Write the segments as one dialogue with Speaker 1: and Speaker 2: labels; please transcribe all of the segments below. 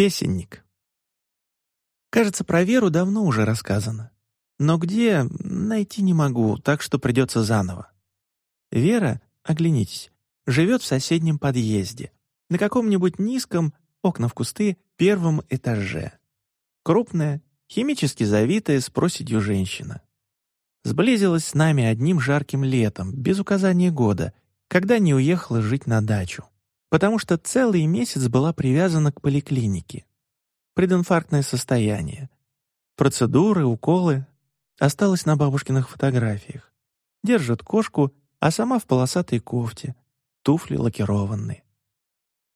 Speaker 1: Песенник. Кажется, про Веру давно уже рассказано. Но где, найти не могу, так что придется заново. Вера, оглянитесь, живет в соседнем подъезде, на каком-нибудь низком, окна в кусты, первом этаже. Крупная, химически завитая с проседью женщина. Сблизилась с нами одним жарким летом, без указания года, когда не уехала жить на дачу, потому что целый месяц была привязана к поликлинике. Прединфарктное состояние. Процедуры, уколы. Осталась на бабушкиных фотографиях. Держит кошку, а сама в полосатой кофте, туфли лакированные.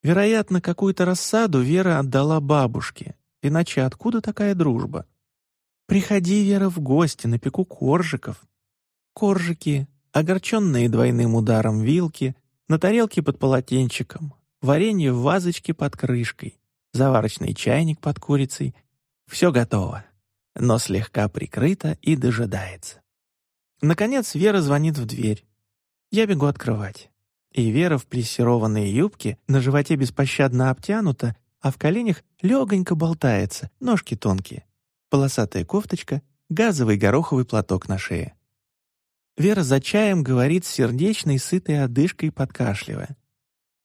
Speaker 1: Вероятно, какую-то рассаду Вера отдала бабушке, иначе откуда такая дружба? «Приходи, Вера, в гости, напеку коржиков». Коржики, огорченные двойным ударом вилки, на тарелке под полотенчиком, варенье в вазочке под крышкой, заварочный чайник под курицей. Все готово, но слегка прикрыто и дожидается. Наконец Вера звонит в дверь. Я бегу открывать. И Вера в плессированной юбке, на животе беспощадно обтянута, а в коленях легонько болтается, ножки тонкие полосатая кофточка, газовый гороховый платок на шее. Вера за чаем говорит с сердечной, сытой одышкой, подкашливая.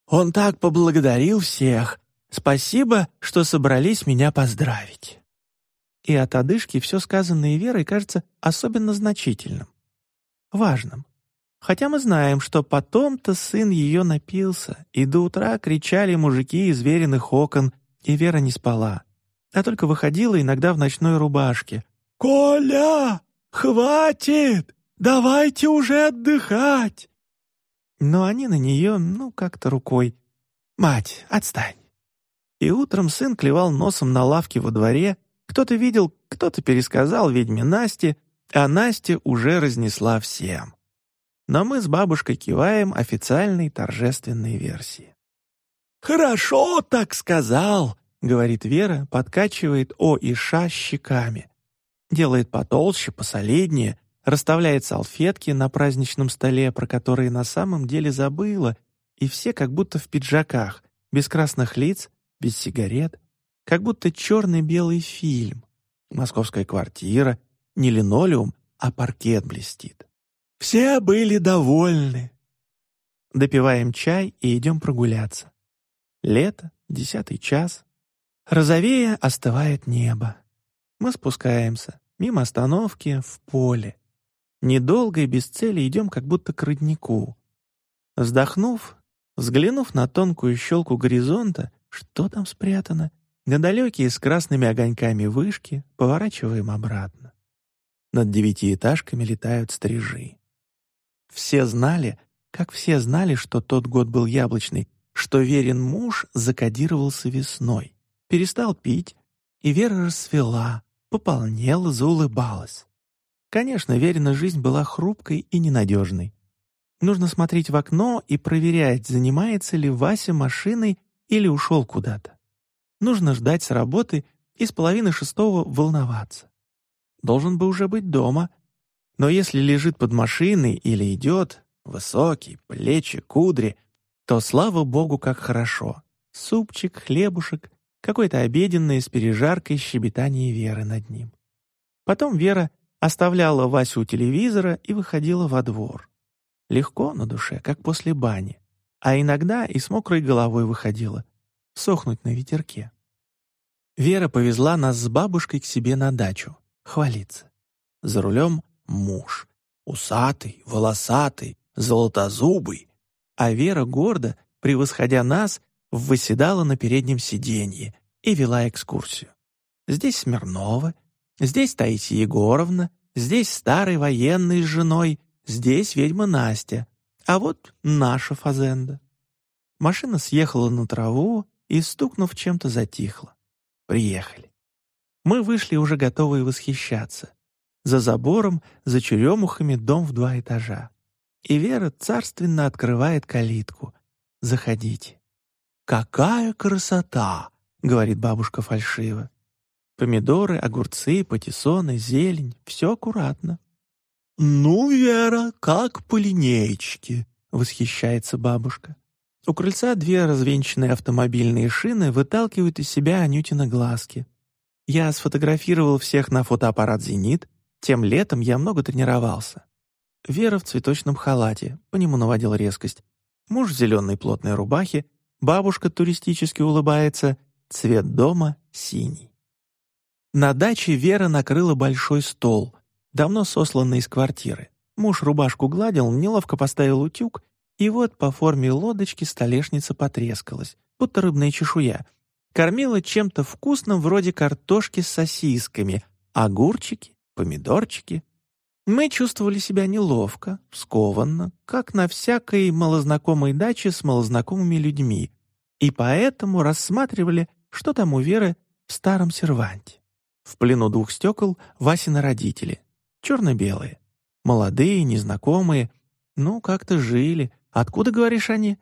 Speaker 1: «Он так поблагодарил всех! Спасибо, что собрались меня поздравить!» И от одышки все сказанное Верой кажется особенно значительным, важным. Хотя мы знаем, что потом-то сын ее напился, и до утра кричали мужики из веренных окон, и Вера не спала а только выходила иногда в ночной рубашке. «Коля, хватит! Давайте уже отдыхать!» Но они на нее, ну, как-то рукой. «Мать, отстань!» И утром сын клевал носом на лавке во дворе, кто-то видел, кто-то пересказал ведьме Насте, а Настя уже разнесла всем. Но мы с бабушкой киваем официальной торжественной версии. «Хорошо так сказал!» — говорит Вера, подкачивает О и Ша щеками. Делает потолще, посолиднее, расставляет салфетки на праздничном столе, про которые на самом деле забыла, и все как будто в пиджаках, без красных лиц, без сигарет, как будто черный-белый фильм. Московская квартира, не линолеум, а паркет блестит. Все были довольны. Допиваем чай и идем прогуляться. Лето, десятый час, Розовее остывает небо. Мы спускаемся, мимо остановки, в поле. Недолго и без цели идем как будто к роднику. Вздохнув, взглянув на тонкую щелку горизонта, что там спрятано, на далекие с красными огоньками вышки, поворачиваем обратно. Над девятиэтажками летают стрижи. Все знали, как все знали, что тот год был яблочный, что верен муж закодировался весной перестал пить, и Вера расцвела, пополнела, заулыбалась. Конечно, Верина жизнь была хрупкой и ненадежной. Нужно смотреть в окно и проверять, занимается ли Вася машиной или ушел куда-то. Нужно ждать с работы и с половины шестого волноваться. Должен бы уже быть дома. Но если лежит под машиной или идет, высокий, плечи, кудри, то слава богу, как хорошо. Супчик, хлебушек, какой-то обеденный с пережаркой щебетание Веры над ним. Потом Вера оставляла Васю у телевизора и выходила во двор. Легко на душе, как после бани, а иногда и с мокрой головой выходила, сохнуть на ветерке. Вера повезла нас с бабушкой к себе на дачу, хвалиться. За рулем муж, усатый, волосатый, золотозубый, а Вера гордо, превосходя нас, восседала на переднем сиденье и вела экскурсию. Здесь Смирнова, здесь Таисия Егоровна, здесь старый военный с женой, здесь ведьма Настя, а вот наша фазенда. Машина съехала на траву и, стукнув чем-то, затихла. Приехали. Мы вышли уже готовые восхищаться. За забором, за черемухами дом в два этажа. И Вера царственно открывает калитку. «Заходите». «Какая красота!» — говорит бабушка фальшиво. Помидоры, огурцы, патиссоны, зелень — все аккуратно. «Ну, Вера, как по линеечке!» — восхищается бабушка. У крыльца две развенчанные автомобильные шины выталкивают из себя Анютина глазки. Я сфотографировал всех на фотоаппарат «Зенит», тем летом я много тренировался. Вера в цветочном халате, по нему наводил резкость. Муж в зеленой плотной рубахе, бабушка туристически улыбается, цвет дома синий. На даче Вера накрыла большой стол, давно сосланный из квартиры. Муж рубашку гладил, неловко поставил утюг, и вот по форме лодочки столешница потрескалась, будто рыбная чешуя. Кормила чем-то вкусным вроде картошки с сосисками, огурчики, помидорчики. Мы чувствовали себя неловко, скованно, как на всякой малознакомой даче с малознакомыми людьми, и поэтому рассматривали, что там у Веры в старом серванте. В плену двух стекол Васины родители, черно-белые, молодые, незнакомые, ну, как-то жили. Откуда, говоришь, они?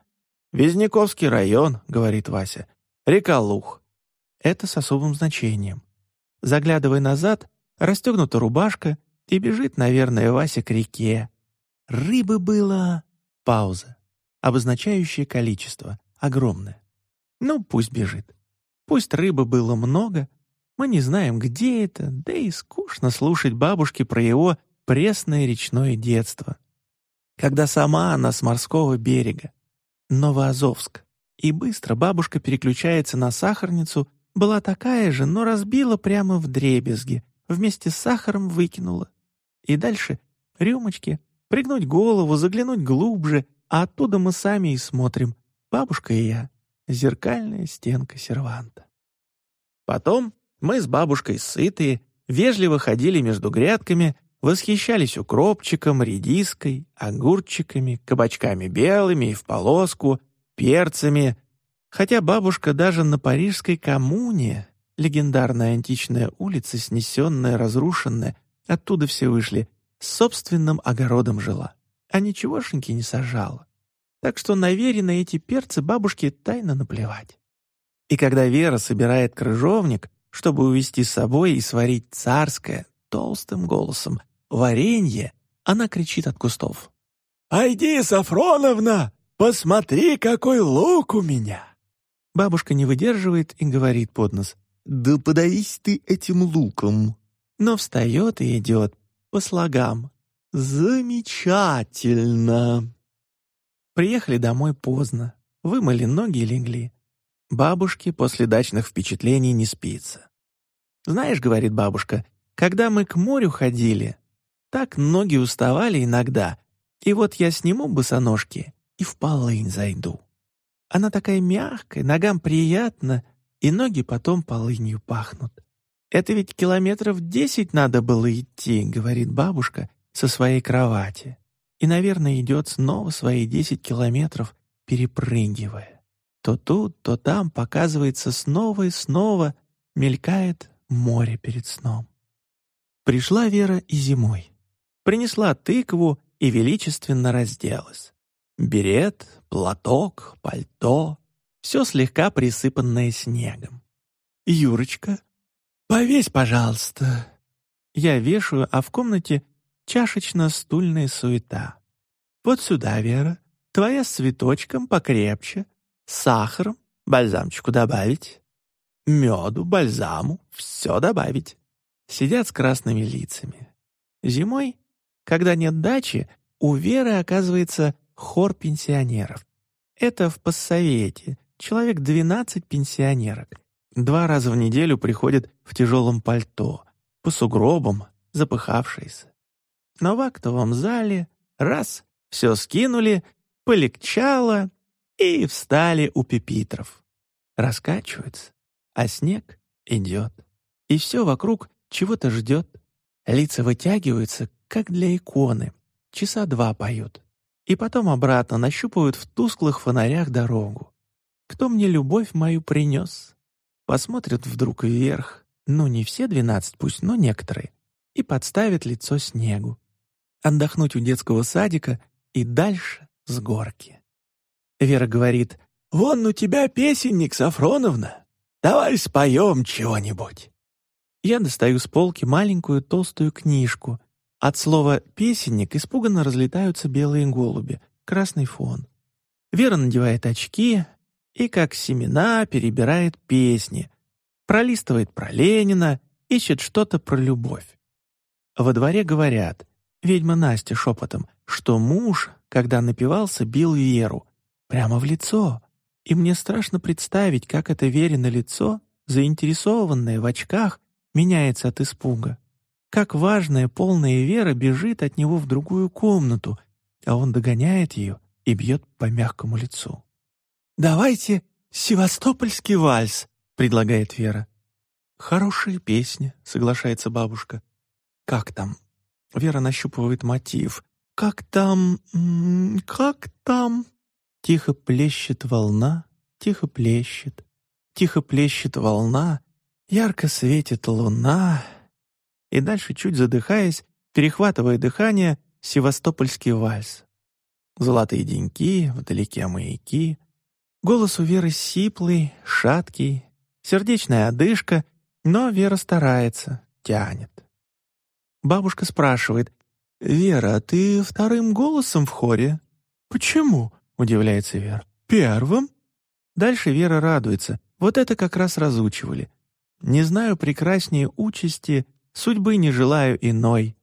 Speaker 1: «Визняковский район», — говорит Вася. «Река Лух». Это с особым значением. Заглядывая назад, расстегнута рубашка, и бежит, наверное, Вася к реке. Рыбы было... Пауза, обозначающее количество, огромное. Ну, пусть бежит. Пусть рыбы было много, мы не знаем, где это, да и скучно слушать бабушке про его пресное речное детство. Когда сама она с морского берега, Новоазовск, и быстро бабушка переключается на сахарницу, была такая же, но разбила прямо в дребезги, вместе с сахаром выкинула. И дальше рюмочки, пригнуть голову, заглянуть глубже, а оттуда мы сами и смотрим, бабушка и я, зеркальная стенка серванта. Потом мы с бабушкой сытые, вежливо ходили между грядками, восхищались укропчиком, редиской, огурчиками, кабачками белыми и в полоску, перцами, хотя бабушка даже на парижской коммуне, легендарная античная улица, снесенная, разрушенная, оттуда все вышли, с собственным огородом жила, а ничегошеньки не сажала. Так что на Вере на эти перцы бабушке тайно наплевать. И когда Вера собирает крыжовник, чтобы увести с собой и сварить царское, толстым голосом, варенье, она кричит от кустов. «Пойди, Сафроновна, посмотри, какой лук у меня!» Бабушка не выдерживает и говорит под нос. «Да подавись ты этим луком!» Но встает и идет по слогам. «Замечательно!» Приехали домой поздно, вымыли ноги и легли. Бабушке после дачных впечатлений не спится. «Знаешь, — говорит бабушка, — когда мы к морю ходили, так ноги уставали иногда, и вот я сниму босоножки и в полынь зайду. Она такая мягкая, ногам приятно, и ноги потом полынью пахнут. Это ведь километров десять надо было идти, — говорит бабушка со своей кровати. И, наверное, идет снова свои десять километров, перепрыгивая. То тут, то там показывается снова и снова, мелькает море перед сном. Пришла Вера и зимой. Принесла тыкву и величественно разделась. Берет, платок, пальто — все слегка присыпанное снегом. «Юрочка, повесь, пожалуйста». Я вешаю, а в комнате чашечно-стульная суета. «Вот сюда, Вера, твоя с цветочком покрепче, сахаром, бальзамчику добавить, меду, бальзаму, все добавить. Сидят с красными лицами. Зимой, когда нет дачи, у Веры оказывается хор пенсионеров. Это в постсовете, человек 12 пенсионерок. Два раза в неделю приходят в тяжелом пальто, по сугробам, запыхавшиеся. Но в актовом зале раз — все скинули, полегчало, и встали у пепитров. Раскачиваются, а снег идет. И все вокруг чего-то ждет. Лица вытягиваются, как для иконы. Часа два поют. И потом обратно нащупывают в тусклых фонарях дорогу. Кто мне любовь мою принес? Посмотрят вдруг вверх, ну не все двенадцать пусть, но некоторые, и подставят лицо снегу. Отдохнуть у детского садика и дальше с горки. Вера говорит, «Вон у тебя песенник, Сафроновна. Давай споем чего-нибудь». Я достаю с полки маленькую толстую книжку. От слова «песенник» испуганно разлетаются белые голуби, красный фон. Вера надевает очки и, как семена, перебирает песни, пролистывает про Ленина, ищет что-то про любовь. Во дворе говорят, ведьма Настя шепотом, что муж, когда напивался, бил Веру. Прямо в лицо. И мне страшно представить, как это Верино лицо, заинтересованное в очках, меняется от испуга. Как важная, полная Вера бежит от него в другую комнату, а он догоняет ее и бьет по мягкому лицу. «Давайте севастопольский вальс», — предлагает Вера. «Хорошая песня», — соглашается бабушка. «Как там?» Вера нащупывает мотив. «Как там... как там...» Тихо плещет волна, тихо плещет, тихо плещет волна, ярко светит луна. И дальше, чуть задыхаясь, перехватывая дыхание, севастопольский вальс. Золотые деньки, вдалеке маяки. Голос у Веры сиплый, шаткий, сердечная одышка, но Вера старается, тянет. Бабушка спрашивает, «Вера, а ты вторым голосом в хоре?» «Почему?» — удивляется Вера. «Первым?» Дальше Вера радуется. Вот это как раз разучивали. «Не знаю прекраснее участи, судьбы не желаю иной.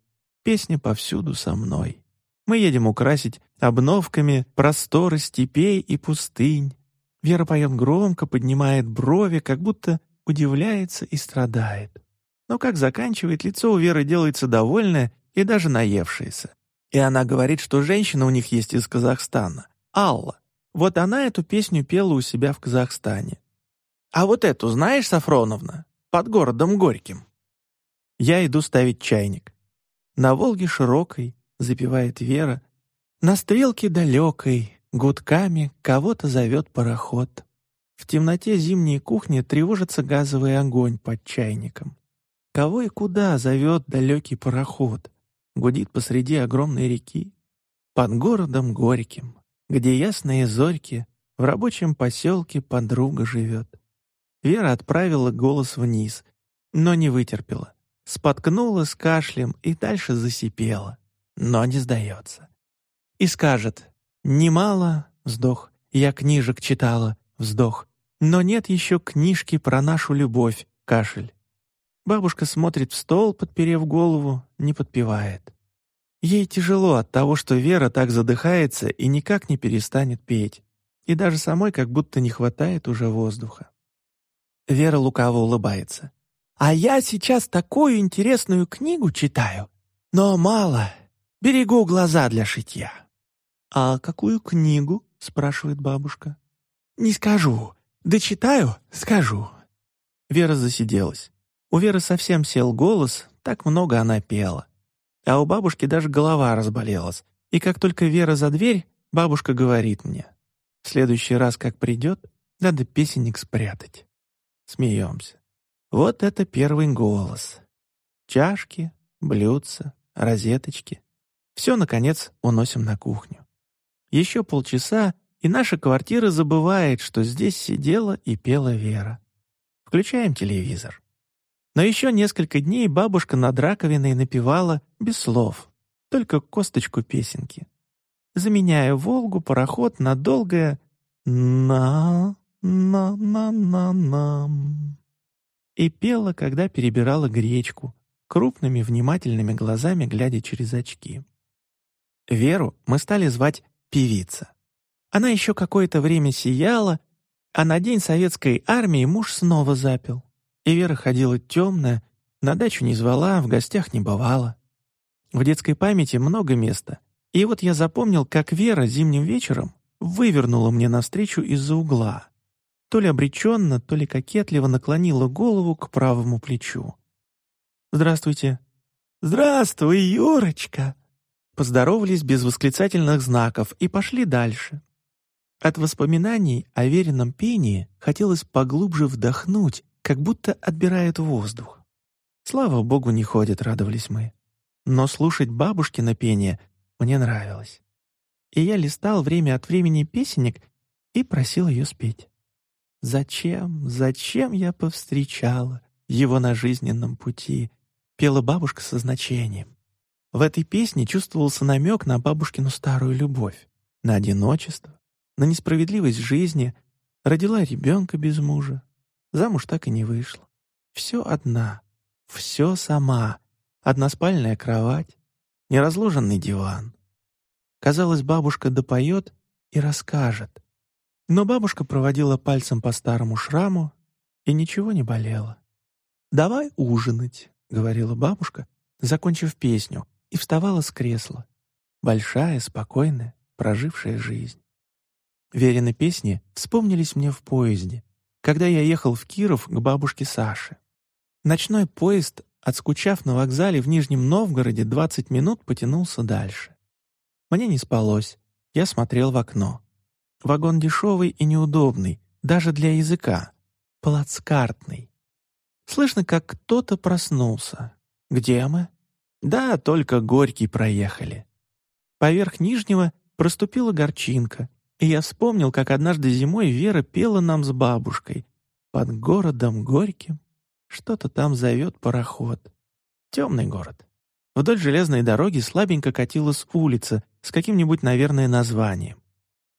Speaker 1: Песня повсюду со мной». Мы едем украсить обновками просторы степей и пустынь. Вера поет громко, поднимает брови, как будто удивляется и страдает. Но как заканчивает, лицо у Веры делается довольное и даже наевшееся. И она говорит, что женщина у них есть из Казахстана. Алла. Вот она эту песню пела у себя в Казахстане. А вот эту знаешь, Сафроновна? Под городом Горьким. Я иду ставить чайник. На Волге широкой, запевает Вера, на стрелке далекой, гудками кого-то зовет пароход. В темноте зимней кухни тревожится газовый огонь под чайником. Кого и куда зовет далекий пароход? Гудит посреди огромной реки. Под городом Горьким, где ясные зорьки, в рабочем поселке подруга живет. Вера отправила голос вниз, но не вытерпела. Споткнула с кашлем и дальше засипела но не сдается. И скажет «Немало, вздох, я книжек читала, вздох, но нет еще книжки про нашу любовь, кашель». Бабушка смотрит в стол, подперев голову, не подпевает. Ей тяжело от того, что Вера так задыхается и никак не перестанет петь, и даже самой как будто не хватает уже воздуха. Вера лукаво улыбается. «А я сейчас такую интересную книгу читаю, но мало, Берегу глаза для шитья». «А какую книгу?» — спрашивает бабушка. «Не скажу. Дочитаю — скажу». Вера засиделась. У Веры совсем сел голос, так много она пела. А у бабушки даже голова разболелась. И как только Вера за дверь, бабушка говорит мне. В следующий раз, как придет, надо песенник спрятать. Смеемся. Вот это первый голос. Чашки, блюдца, розеточки. Все, наконец, уносим на кухню. Еще полчаса, и наша квартира забывает, что здесь сидела и пела Вера. Включаем телевизор. Но еще несколько дней бабушка над раковиной напевала без слов, только косточку песенки. Заменяя «Волгу», пароход на долгое «на, на, на, на, на». И пела, когда перебирала гречку, крупными внимательными глазами глядя через очки. Веру мы стали звать «певица». Она еще какое-то время сияла, а на день советской армии муж снова запил. И Вера ходила темная, на дачу не звала, в гостях не бывала. В детской памяти много места. И вот я запомнил, как Вера зимним вечером вывернула мне навстречу из-за угла. То ли обреченно, то ли кокетливо наклонила голову к правому плечу. «Здравствуйте». «Здравствуй, Юрочка!» поздоровались без восклицательных знаков и пошли дальше. От воспоминаний о веренном пении хотелось поглубже вдохнуть, как будто отбирает воздух. Слава богу, не ходит, радовались мы. Но слушать бабушкино пение мне нравилось. И я листал время от времени песенник и просил ее спеть. «Зачем, зачем я повстречала его на жизненном пути?» — пела бабушка со значением. В этой песне чувствовался намек на бабушкину старую любовь, на одиночество, на несправедливость жизни, родила ребенка без мужа, замуж так и не вышла. Все одна, все сама, односпальная кровать, неразложенный диван. Казалось, бабушка допоет и расскажет. Но бабушка проводила пальцем по старому шраму, и ничего не болело. «Давай ужинать», — говорила бабушка, закончив песню, и вставала с кресла. Большая, спокойная, прожившая жизнь. Верины песни вспомнились мне в поезде, когда я ехал в Киров к бабушке Саше. Ночной поезд, отскучав на вокзале в Нижнем Новгороде, 20 минут потянулся дальше. Мне не спалось, я смотрел в окно. Вагон дешевый и неудобный, даже для языка, плацкартный. Слышно, как кто-то проснулся. Где мы? Да, только Горький проехали. Поверх Нижнего проступила горчинка, и я вспомнил, как однажды зимой Вера пела нам с бабушкой. Под городом Горьким что-то там зовет пароход. Темный город. Вдоль железной дороги слабенько катилась улица с каким-нибудь, наверное, названием.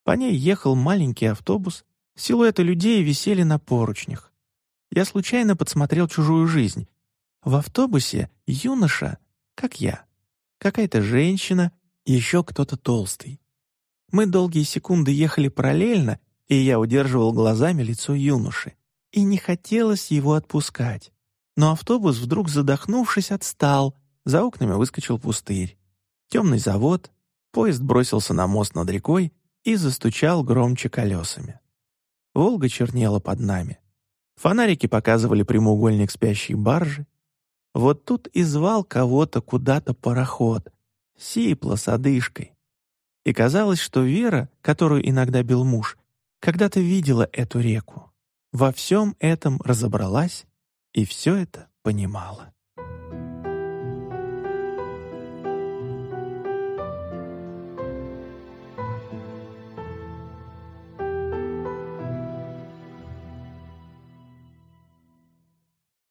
Speaker 1: По ней ехал маленький автобус, силуэты людей висели на поручнях. Я случайно подсмотрел чужую жизнь. В автобусе юноша, как я, какая-то женщина еще кто-то толстый. Мы долгие секунды ехали параллельно, и я удерживал глазами лицо юноши. И не хотелось его отпускать. Но автобус, вдруг задохнувшись, отстал. За окнами выскочил пустырь. Темный завод, поезд бросился на мост над рекой и застучал громче колесами. Волга чернела под нами. Фонарики показывали прямоугольник спящей баржи. Вот тут и звал кого-то куда-то пароход, сипло с одышкой. И казалось, что Вера, которую иногда бил муж, когда-то видела эту реку, во всем этом разобралась и все это понимала.